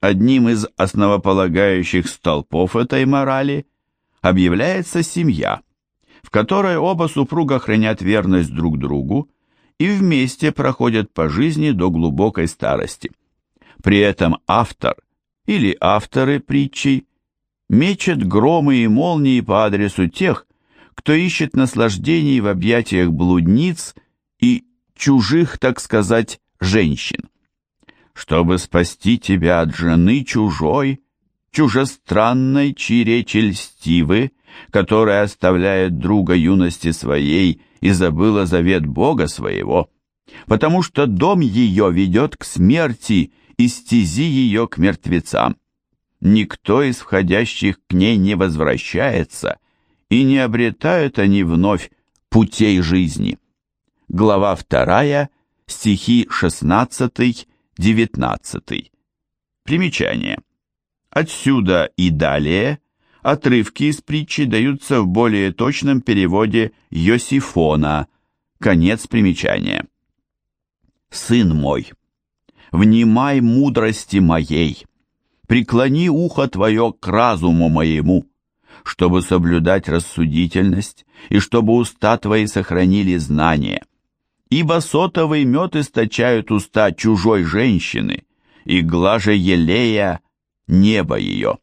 одним из основополагающих столпов этой морали объявляется семья, в которой оба супруга хранят верность друг другу и вместе проходят по жизни до глубокой старости. При этом автор или авторы притчей мечет громы и молнии по адресу тех, кто ищет наслаждений в объятиях блудниц и чужих, так сказать, женщин. Чтобы спасти тебя от жены чужой, чужестранной, чьи речи льстивы, которая оставляет друга юности своей и забыла завет Бога своего, потому что дом ее ведет к смерти и стези ее к мертвецам. Никто из входящих к ней не возвращается, и не обретают они вновь путей жизни. Глава 2, стихи 16-19. Примечание. Отсюда и далее отрывки из притчи даются в более точном переводе Йосифона. Конец примечания. «Сын мой, внимай мудрости моей, преклони ухо твое к разуму моему, чтобы соблюдать рассудительность и чтобы уста твои сохранили знание. Ибо сотовый мед источают уста чужой женщины, и глаже елея небо ее.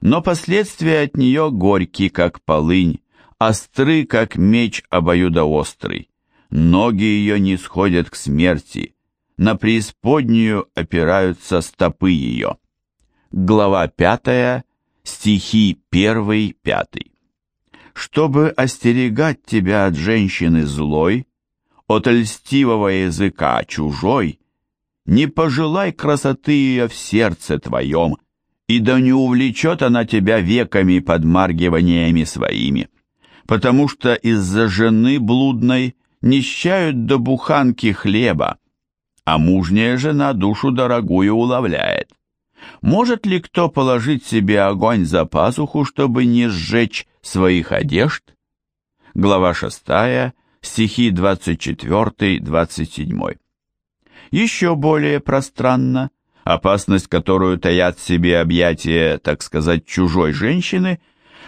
Но последствия от нее горьки, как полынь, остры, как меч обоюдоострый. Ноги ее не сходят к смерти, на преисподнюю опираются стопы ее. Глава пятая, стихи первый, пятый. Чтобы остерегать тебя от женщины злой, от льстивого языка чужой, не пожелай красоты ее в сердце твоем, и да не увлечет она тебя веками подмаргиваниями своими, потому что из-за жены блудной нищают до буханки хлеба, а мужняя жена душу дорогую уловляет. Может ли кто положить себе огонь за пазуху, чтобы не сжечь своих одежд? Глава 6, стихи 24-27. Еще более пространно опасность, которую таят в себе объятия, так сказать, чужой женщины,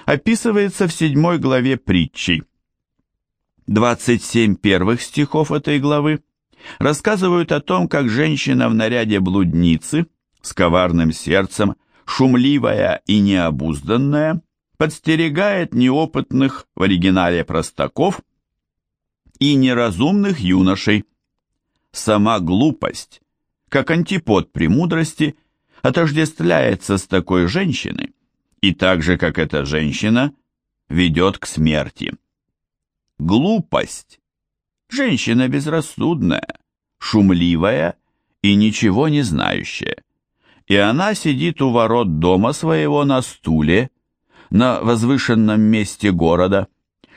описывается в седьмой главе притчи. 27 первых стихов этой главы рассказывают о том, как женщина в наряде блудницы, с коварным сердцем, шумливая и необузданная, подстерегает неопытных в оригинале простаков и неразумных юношей. Сама глупость как антипод премудрости, отождествляется с такой женщиной, и так же, как эта женщина, ведет к смерти. Глупость. Женщина безрассудная, шумливая и ничего не знающая. И она сидит у ворот дома своего на стуле, на возвышенном месте города,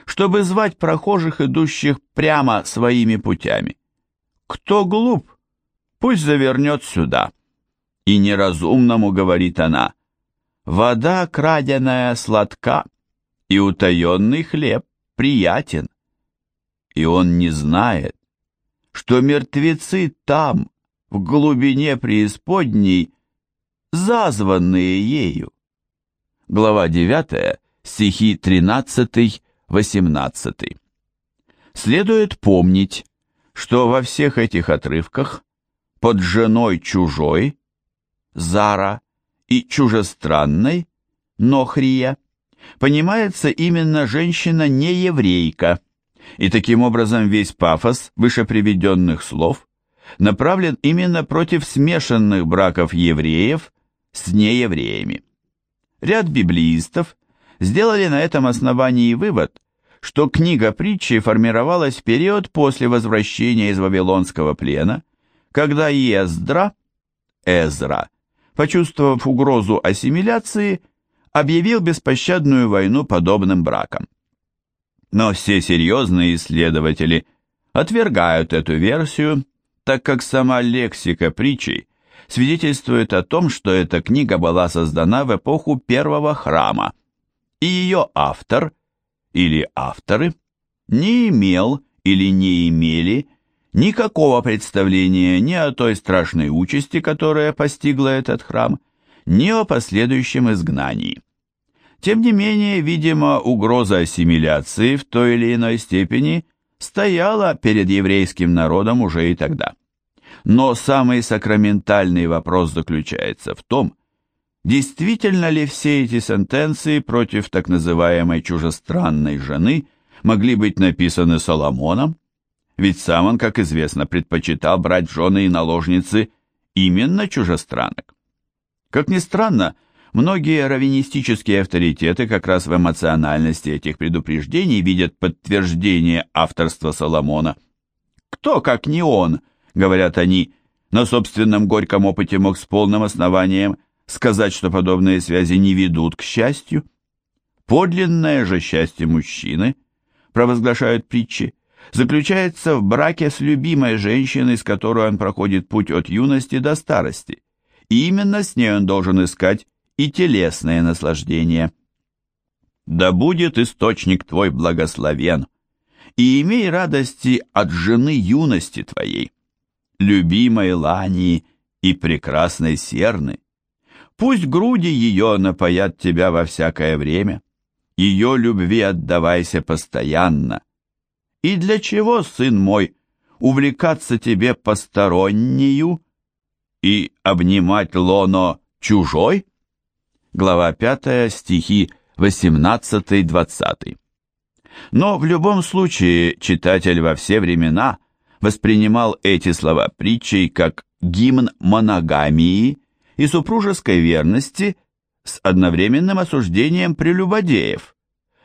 чтобы звать прохожих, идущих прямо своими путями. Кто глуп, пусть завернет сюда. И неразумному говорит она, вода краденая сладка, и утаенный хлеб приятен. И он не знает, что мертвецы там, в глубине преисподней, зазванные ею. Глава 9, стихи 13-18. Следует помнить, что во всех этих отрывках под женой чужой, Зара, и чужестранной, Нохрия, понимается именно женщина не еврейка, и таким образом весь пафос вышеприведенных слов направлен именно против смешанных браков евреев с неевреями. Ряд библеистов сделали на этом основании вывод, что книга притчи формировалась в период после возвращения из Вавилонского плена когда Ездра, Эзра, почувствовав угрозу ассимиляции, объявил беспощадную войну подобным браком. Но все серьезные исследователи отвергают эту версию, так как сама лексика притчей свидетельствует о том, что эта книга была создана в эпоху первого храма, и ее автор или авторы не имел или не имели никакого представления ни о той страшной участи, которая постигла этот храм, ни о последующем изгнании. Тем не менее, видимо, угроза ассимиляции в той или иной степени стояла перед еврейским народом уже и тогда. Но самый сакраментальный вопрос заключается в том, действительно ли все эти сентенции против так называемой чужестранной жены могли быть написаны Соломоном, ведь сам он, как известно, предпочитал брать жены и наложницы именно чужестранок. Как ни странно, многие раввинистические авторитеты как раз в эмоциональности этих предупреждений видят подтверждение авторства Соломона. Кто, как не он, говорят они, на собственном горьком опыте мог с полным основанием сказать, что подобные связи не ведут к счастью? Подлинное же счастье мужчины, провозглашают притчи, заключается в браке с любимой женщиной, с которой он проходит путь от юности до старости, и именно с ней он должен искать и телесное наслаждение. «Да будет источник твой благословен, и имей радости от жены юности твоей, любимой Лани и прекрасной Серны. Пусть груди ее напоят тебя во всякое время, ее любви отдавайся постоянно, и для чего, сын мой, увлекаться тебе постороннею и обнимать лоно чужой? Глава 5, стихи 18-20. Но в любом случае читатель во все времена воспринимал эти слова притчей как гимн моногамии и супружеской верности с одновременным осуждением прелюбодеев,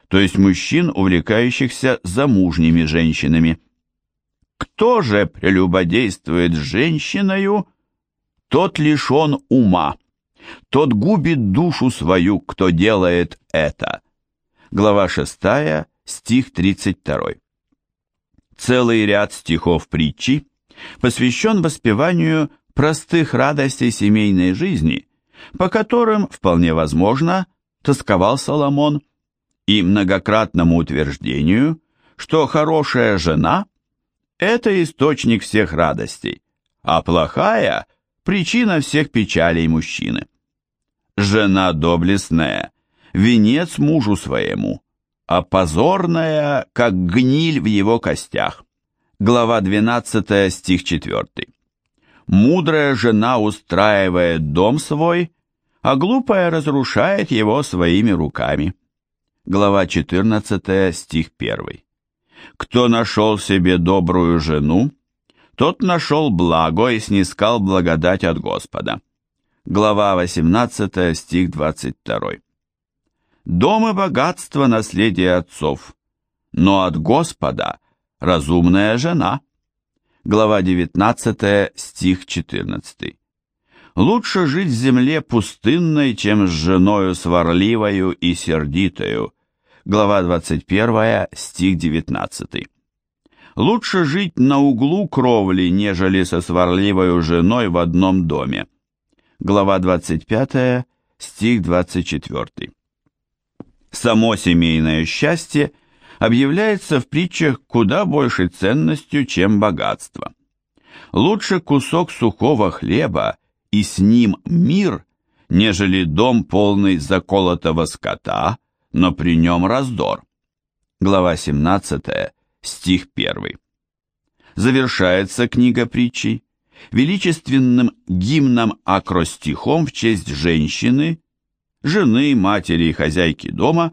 то есть мужчин, увлекающихся замужними женщинами. Кто же прелюбодействует с женщиною, тот лишен ума, тот губит душу свою, кто делает это. Глава 6, стих 32. Целый ряд стихов притчи посвящен воспеванию простых радостей семейной жизни, по которым, вполне возможно, тосковал Соломон – и многократному утверждению, что хорошая жена – это источник всех радостей, а плохая – причина всех печалей мужчины. Жена доблестная – венец мужу своему, а позорная, как гниль в его костях. Глава 12, стих 4. Мудрая жена устраивает дом свой, а глупая разрушает его своими руками глава 14, стих 1. «Кто нашел себе добрую жену, тот нашел благо и снискал благодать от Господа». Глава 18, стих 22. «Дом и богатство – наследие отцов, но от Господа – разумная жена». Глава 19, стих 14. «Лучше жить в земле пустынной, чем с женою сварливою и сердитою, глава 21, стих 19. Лучше жить на углу кровли, нежели со сварливой женой в одном доме. Глава 25, стих 24. Само семейное счастье объявляется в притчах куда большей ценностью, чем богатство. Лучше кусок сухого хлеба и с ним мир, нежели дом полный заколотого скота, но при нем раздор. Глава 17, стих 1. Завершается книга притчей величественным гимном акростихом в честь женщины, жены, матери и хозяйки дома,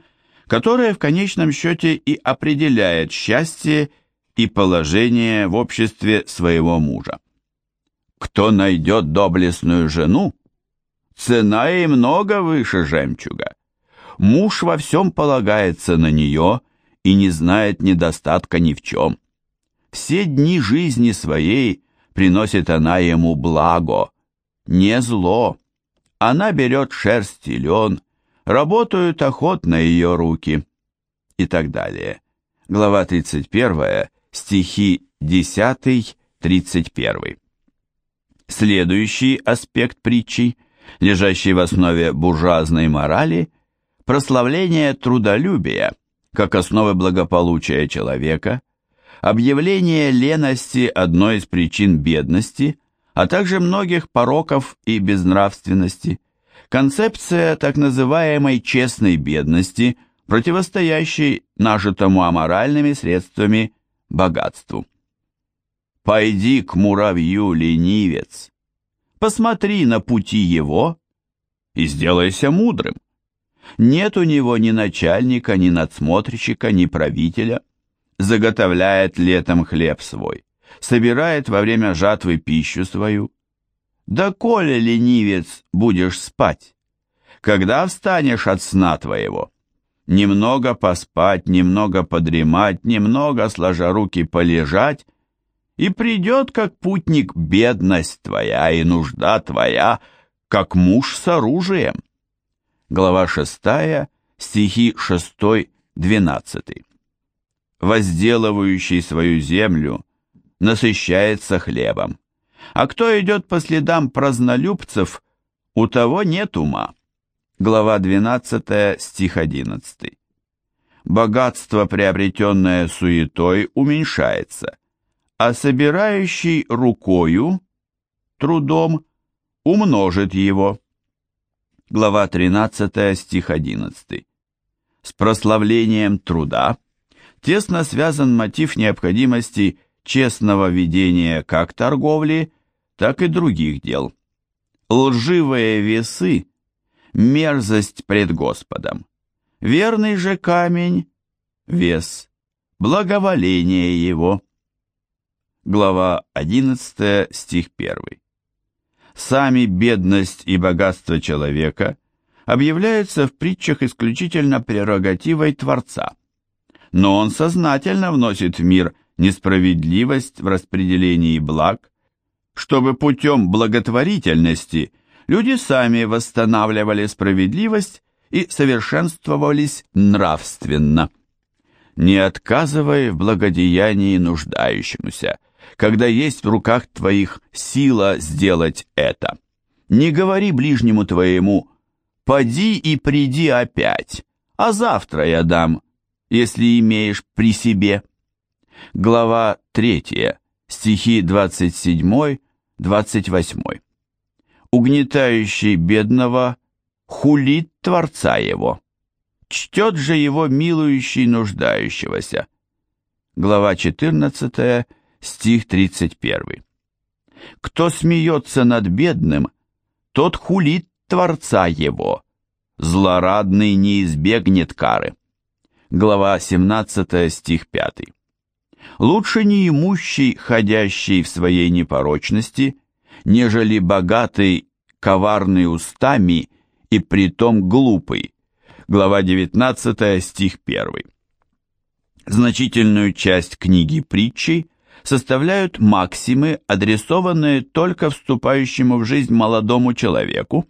которая в конечном счете и определяет счастье и положение в обществе своего мужа. Кто найдет доблестную жену, цена ей много выше жемчуга. Муж во всем полагается на нее и не знает недостатка ни в чем. Все дни жизни своей приносит она ему благо, не зло. Она берет шерсть и лен, работают охотно ее руки и так далее. Глава 31, стихи 10-31. Следующий аспект притчи, лежащий в основе буржуазной морали – прославление трудолюбия как основы благополучия человека, объявление лености одной из причин бедности, а также многих пороков и безнравственности, Концепция так называемой честной бедности, противостоящей нажитому аморальными средствами богатству. «Пойди к муравью, ленивец, посмотри на пути его и сделайся мудрым. Нет у него ни начальника, ни надсмотрщика, ни правителя. Заготовляет летом хлеб свой, собирает во время жатвы пищу свою. Да коли, ленивец, будешь спать, когда встанешь от сна твоего? Немного поспать, немного подремать, немного, сложа руки, полежать, и придет, как путник, бедность твоя и нужда твоя, как муж с оружием глава 6, стихи 6-12. Возделывающий свою землю насыщается хлебом, а кто идет по следам празднолюбцев, у того нет ума. Глава 12, стих 11. Богатство, приобретенное суетой, уменьшается, а собирающий рукою, трудом, умножит его глава 13, стих 11. С прославлением труда тесно связан мотив необходимости честного ведения как торговли, так и других дел. Лживые весы – мерзость пред Господом. Верный же камень – вес, благоволение его. Глава 11, стих 1 сами бедность и богатство человека объявляются в притчах исключительно прерогативой Творца. Но он сознательно вносит в мир несправедливость в распределении благ, чтобы путем благотворительности люди сами восстанавливали справедливость и совершенствовались нравственно. Не отказывай в благодеянии нуждающемуся – когда есть в руках твоих сила сделать это. Не говори ближнему твоему «поди и приди опять, а завтра я дам, если имеешь при себе». Глава 3, стихи 27-28. Угнетающий бедного хулит Творца его, чтет же его милующий нуждающегося. Глава 14, стих 31. «Кто смеется над бедным, тот хулит Творца его, злорадный не избегнет кары». Глава 17, стих 5. «Лучше неимущий, ходящий в своей непорочности, нежели богатый, коварный устами и притом глупый». Глава 19, стих 1. Значительную часть книги притчей составляют максимы, адресованные только вступающему в жизнь молодому человеку,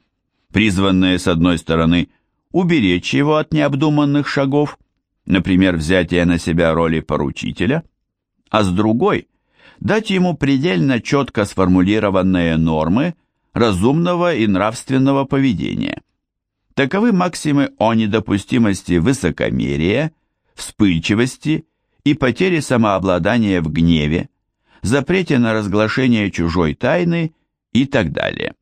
призванные, с одной стороны, уберечь его от необдуманных шагов, например, взятия на себя роли поручителя, а с другой – дать ему предельно четко сформулированные нормы разумного и нравственного поведения. Таковы максимы о недопустимости высокомерия, вспыльчивости и потери самообладания в гневе, запрете на разглашение чужой тайны и так далее.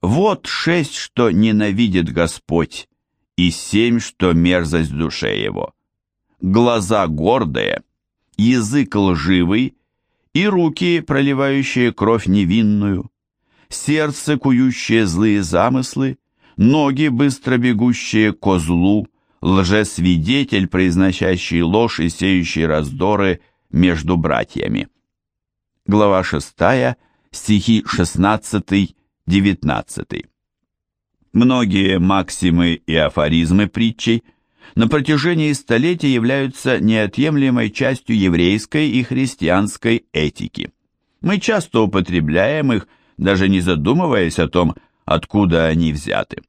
Вот шесть, что ненавидит Господь, и семь, что мерзость душе его. Глаза гордые, язык лживый и руки, проливающие кровь невинную, сердце, кующее злые замыслы, ноги, быстро бегущие ко злу, лжесвидетель, произносящий ложь и сеющий раздоры между братьями. Глава 6, стихи 16-19. Многие максимы и афоризмы притчей на протяжении столетий являются неотъемлемой частью еврейской и христианской этики. Мы часто употребляем их, даже не задумываясь о том, откуда они взяты.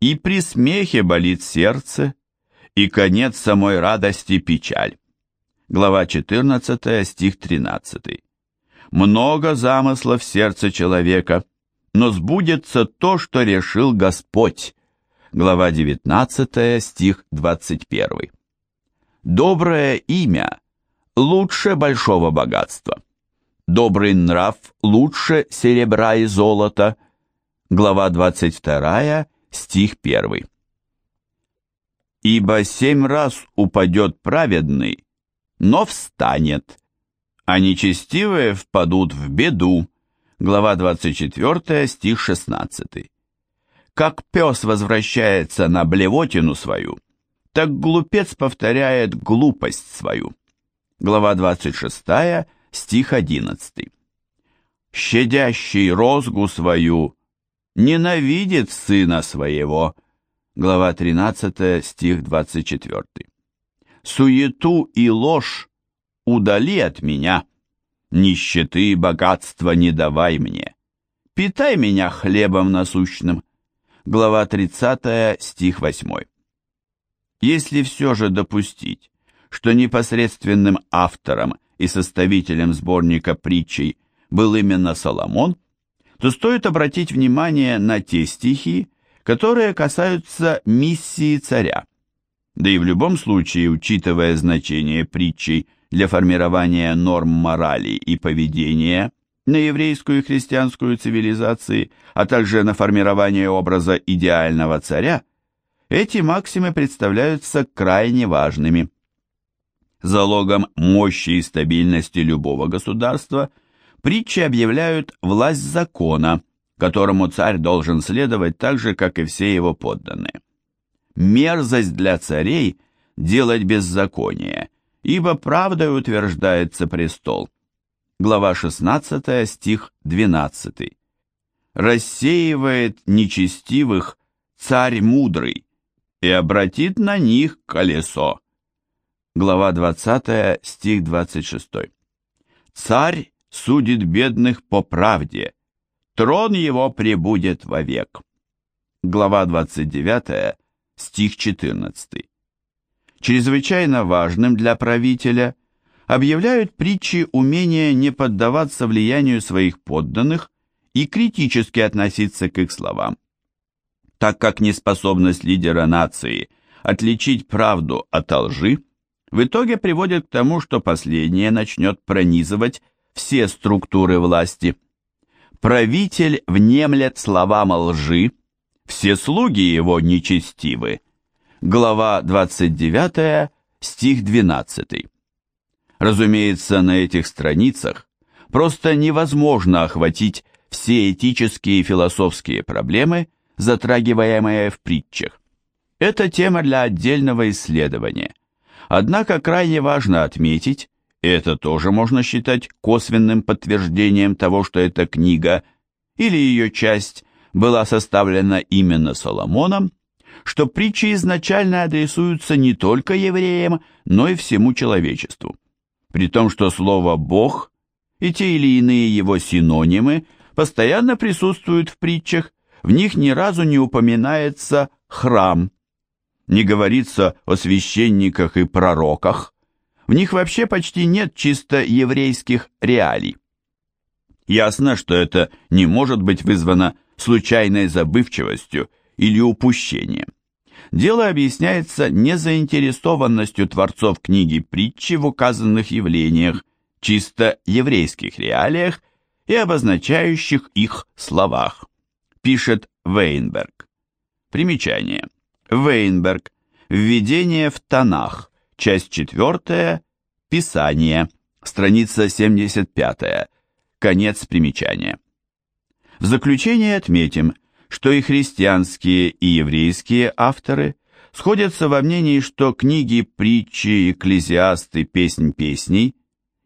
И при смехе болит сердце, и конец самой радости печаль. Глава 14, стих 13. Много замыслов в сердце человека, но сбудется то, что решил Господь. Глава 19, стих 21. Доброе имя лучше большого богатства. Добрый нрав лучше серебра и золота – глава 22, стих 1. «Ибо семь раз упадет праведный, но встанет, а нечестивые впадут в беду». Глава 24, стих 16. «Как пес возвращается на блевотину свою, так глупец повторяет глупость свою». Глава 26, стих 11. «Щадящий розгу свою ненавидит сына своего». Глава 13, стих 24. «Суету и ложь удали от меня, нищеты и богатства не давай мне. Питай меня хлебом насущным». Глава 30, стих 8. Если все же допустить, что непосредственным автором и составителем сборника притчей был именно Соломон, то стоит обратить внимание на те стихи, которые касаются миссии царя. Да и в любом случае, учитывая значение притчей для формирования норм морали и поведения на еврейскую и христианскую цивилизации, а также на формирование образа идеального царя, эти максимы представляются крайне важными. Залогом мощи и стабильности любого государства – Притчи объявляют власть закона, которому царь должен следовать так же, как и все его подданные. Мерзость для царей – делать беззаконие, ибо правдой утверждается престол. Глава 16, стих 12. «Рассеивает нечестивых царь мудрый и обратит на них колесо». Глава 20, стих 26. Царь судит бедных по правде, трон его пребудет вовек. Глава 29, стих 14. Чрезвычайно важным для правителя объявляют притчи умения не поддаваться влиянию своих подданных и критически относиться к их словам. Так как неспособность лидера нации отличить правду от лжи в итоге приводит к тому, что последнее начнет пронизывать все структуры власти. Правитель внемлет словам лжи, все слуги его нечестивы. Глава 29, стих 12. Разумеется, на этих страницах просто невозможно охватить все этические и философские проблемы, затрагиваемые в притчах. Это тема для отдельного исследования. Однако крайне важно отметить, это тоже можно считать косвенным подтверждением того, что эта книга или ее часть была составлена именно Соломоном, что притчи изначально адресуются не только евреям, но и всему человечеству. При том, что слово «бог» и те или иные его синонимы постоянно присутствуют в притчах, в них ни разу не упоминается «храм», не говорится о священниках и пророках, в них вообще почти нет чисто еврейских реалий. Ясно, что это не может быть вызвано случайной забывчивостью или упущением. Дело объясняется незаинтересованностью творцов книги притчи в указанных явлениях, чисто еврейских реалиях и обозначающих их словах, пишет Вейнберг. Примечание. Вейнберг. Введение в Танах. Часть четвертая. Писание. Страница 75. Конец примечания. В заключение отметим, что и христианские, и еврейские авторы сходятся во мнении, что книги, притчи, экклезиасты, песнь песней,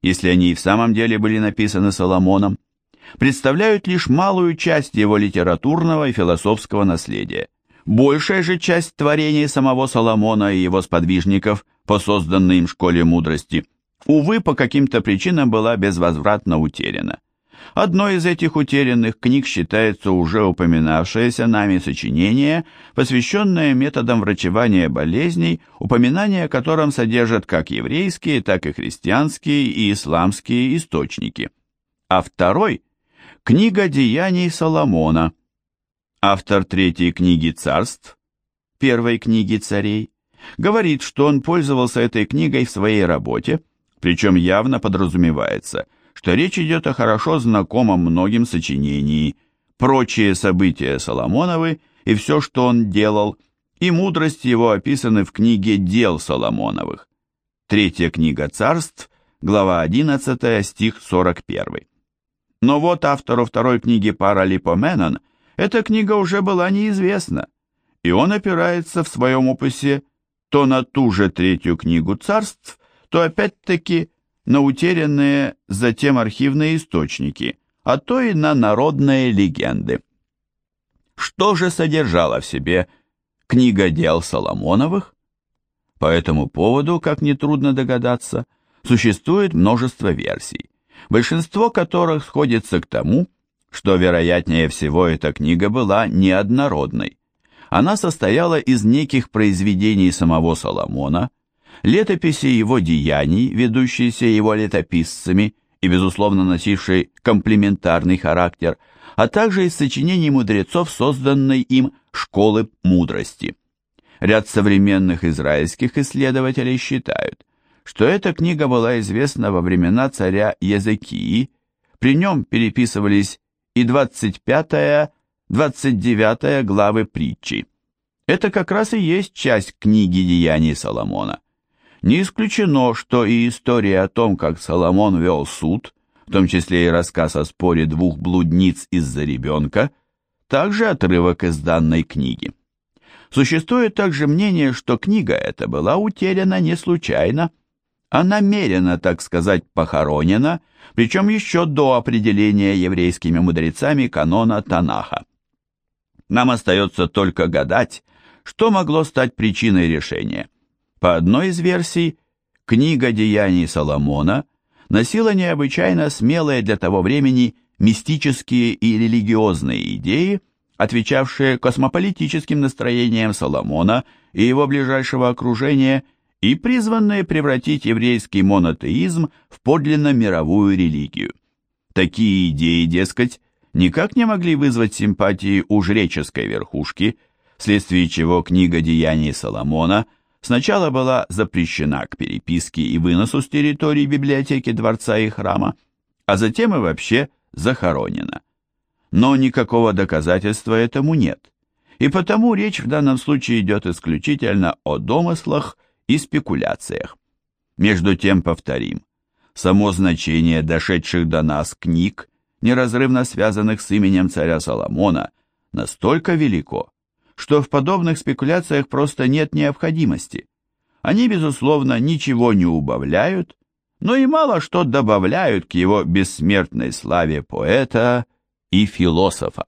если они и в самом деле были написаны Соломоном, представляют лишь малую часть его литературного и философского наследия. Большая же часть творений самого Соломона и его сподвижников – по созданной им школе мудрости, увы, по каким-то причинам была безвозвратно утеряна. Одной из этих утерянных книг считается уже упоминавшееся нами сочинение, посвященное методам врачевания болезней, упоминания о котором содержат как еврейские, так и христианские и исламские источники. А второй – книга деяний Соломона, автор третьей книги царств, первой книги царей, говорит, что он пользовался этой книгой в своей работе, причем явно подразумевается, что речь идет о хорошо знакомом многим сочинении, прочие события Соломоновы и все, что он делал, и мудрость его описаны в книге «Дел Соломоновых». Третья книга царств, глава 11, стих 41. Но вот автору второй книги Паралипоменон эта книга уже была неизвестна, и он опирается в своем опусе то на ту же третью книгу царств, то опять-таки на утерянные затем архивные источники, а то и на народные легенды. Что же содержала в себе книга дел Соломоновых? По этому поводу, как нетрудно догадаться, существует множество версий, большинство которых сходится к тому, что, вероятнее всего, эта книга была неоднородной. Она состояла из неких произведений самого Соломона, летописи его деяний, ведущиеся его летописцами и, безусловно, носившей комплементарный характер, а также из сочинений мудрецов, созданной им школы мудрости. Ряд современных израильских исследователей считают, что эта книга была известна во времена царя Езекии, при нем переписывались и 25-29 главы притчи. Это как раз и есть часть книги «Деяний Соломона». Не исключено, что и история о том, как Соломон вел суд, в том числе и рассказ о споре двух блудниц из-за ребенка, также отрывок из данной книги. Существует также мнение, что книга эта была утеряна не случайно, а намеренно, так сказать, похоронена, причем еще до определения еврейскими мудрецами канона Танаха. Нам остается только гадать, что могло стать причиной решения. По одной из версий, книга деяний Соломона носила необычайно смелые для того времени мистические и религиозные идеи, отвечавшие космополитическим настроениям Соломона и его ближайшего окружения и призванные превратить еврейский монотеизм в подлинно мировую религию. Такие идеи, дескать, никак не могли вызвать симпатии у жреческой верхушки, вследствие чего книга деяний Соломона сначала была запрещена к переписке и выносу с территории библиотеки дворца и храма, а затем и вообще захоронена но никакого доказательства этому нет, и потому речь в данном случае идет исключительно о домыслах и спекуляциях. Между тем повторим, само значение дошедших до нас книг, неразрывно связанных с именем царя Соломона, настолько велико, что в подобных спекуляциях просто нет необходимости. Они, безусловно, ничего не убавляют, но и мало что добавляют к его бессмертной славе поэта и философа.